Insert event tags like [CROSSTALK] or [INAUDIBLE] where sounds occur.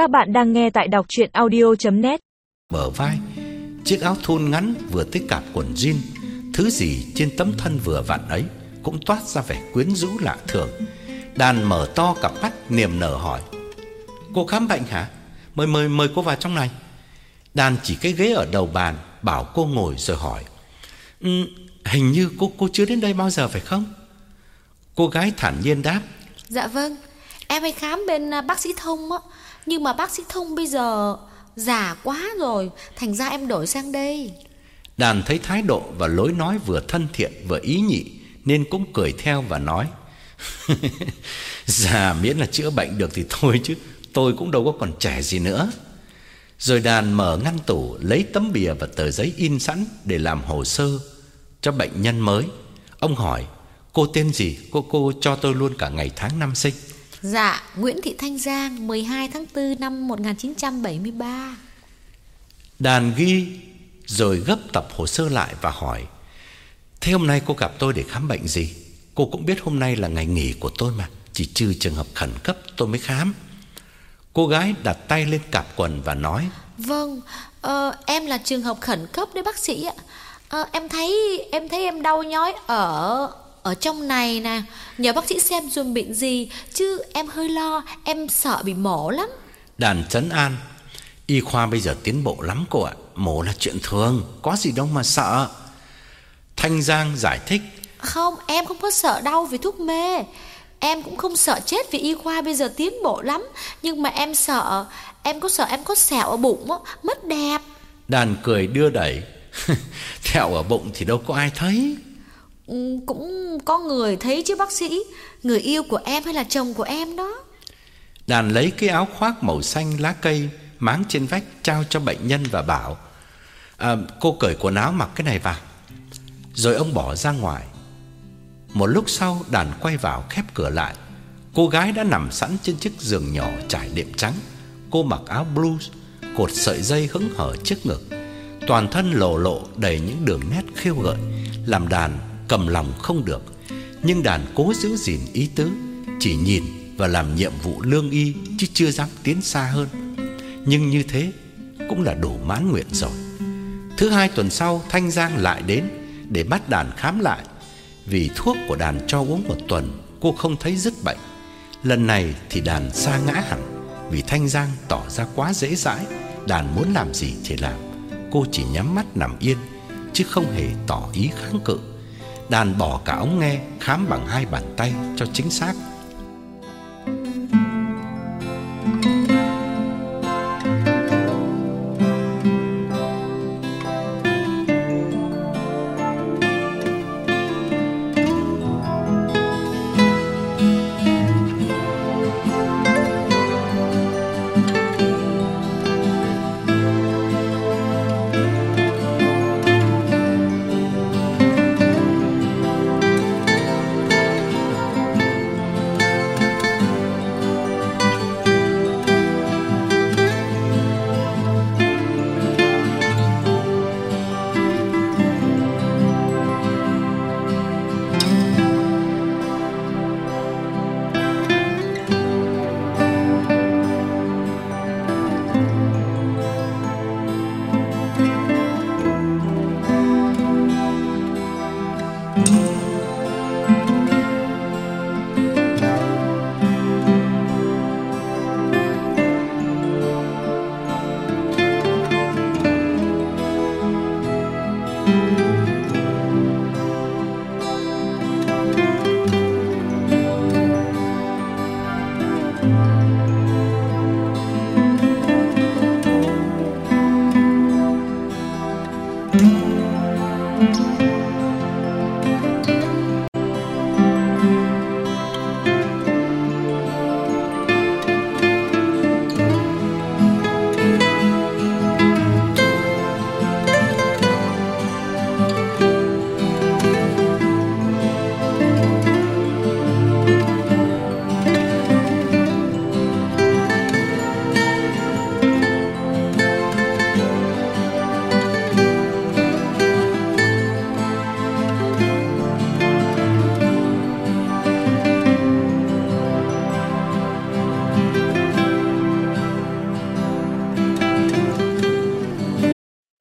Các bạn đang nghe tại đọc chuyện audio.net Bờ vai Chiếc áo thun ngắn vừa tới cạp quần jean Thứ gì trên tấm thân vừa vặn ấy Cũng toát ra vẻ quyến rũ lạ thường Đàn mở to cặp mắt niềm nở hỏi Cô khám bệnh hả? Mời mời mời cô vào trong này Đàn chỉ cái ghế ở đầu bàn Bảo cô ngồi rồi hỏi ừ, Hình như cô cô chưa đến đây bao giờ phải không? Cô gái thản nhiên đáp Dạ vâng Em hay khám bên à, bác sĩ Thông á. Nhưng mà bác sĩ Thông bây giờ già quá rồi, Thành ra em đổi sang đây. Đàn thấy thái độ và lối nói vừa thân thiện vừa ý nhị, Nên cũng cười theo và nói, [LAUGHS] Già miễn là chữa bệnh được thì thôi chứ, Tôi cũng đâu có còn trẻ gì nữa. Rồi đàn mở ngăn tủ, Lấy tấm bìa và tờ giấy in sẵn Để làm hồ sơ cho bệnh nhân mới. Ông hỏi, Cô tên gì? Cô cô cho tôi luôn cả ngày tháng năm sinh. Dạ Nguyễn Thị Thanh Giang 12 tháng 4 năm 1973 Đàn ghi Rồi gấp tập hồ sơ lại và hỏi Thế hôm nay cô gặp tôi để khám bệnh gì? Cô cũng biết hôm nay là ngày nghỉ của tôi mà Chỉ trừ trường hợp khẩn cấp tôi mới khám. Cô gái đặt tay lên cặp quần và nói Vâng ờ, Em là trường hợp khẩn cấp đấy bác sĩ ạ. Ờ, Em thấy Em thấy em đau nhói ở ở trong này nè. Nhờ bác sĩ xem dùm bệnh gì Chứ em hơi lo Em sợ bị mổ lắm. Đàn trấn an Y khoa bây giờ tiến bộ lắm cô ạ. Mổ là chuyện thường Có gì đâu mà sợ. Thanh Giang giải thích. Không em không có sợ đau vì thuốc mê. Em cũng không sợ chết vì y khoa bây giờ tiến bộ lắm. Nhưng mà em sợ Em có sợ em có sẹo ở bụng á Mất đẹp. Đàn cười đưa đẩy. [LAUGHS] Sẹo ở bụng thì đâu có ai thấy cũng có người thấy chứ bác sĩ. Người yêu của em hay là chồng của em đó? Đàn lấy cái áo khoác màu xanh lá cây Máng trên vách trao cho bệnh nhân và bảo à, Cô cởi quần áo mặc cái này vào. Rồi ông bỏ ra ngoài. Một lúc sau đàn quay vào khép cửa lại. Cô gái đã nằm sẵn trên chiếc giường nhỏ trải đệm trắng. Cô mặc áo blues Cột sợi dây hững hở trước ngực. Toàn thân lộ lộ đầy những đường nét khiêu gợi Làm đàn cầm lòng không được. Nhưng đàn cố giữ gìn ý tứ, Chỉ nhìn và làm nhiệm vụ lương y Chứ chưa dám tiến xa hơn. Nhưng như thế Cũng là đủ mãn nguyện rồi. Thứ hai tuần sau, Thanh Giang lại đến Để bắt đàn khám lại. Vì thuốc của đàn cho uống một tuần, Cô không thấy dứt bệnh. Lần này thì đàn xa ngã hẳn, Vì Thanh Giang tỏ ra quá dễ dãi. Đàn muốn làm gì thì làm, Cô chỉ nhắm mắt nằm yên, Chứ không hề tỏ ý kháng cự. Đàn bỏ cả ống nghe Khám bằng hai bàn tay cho chính xác.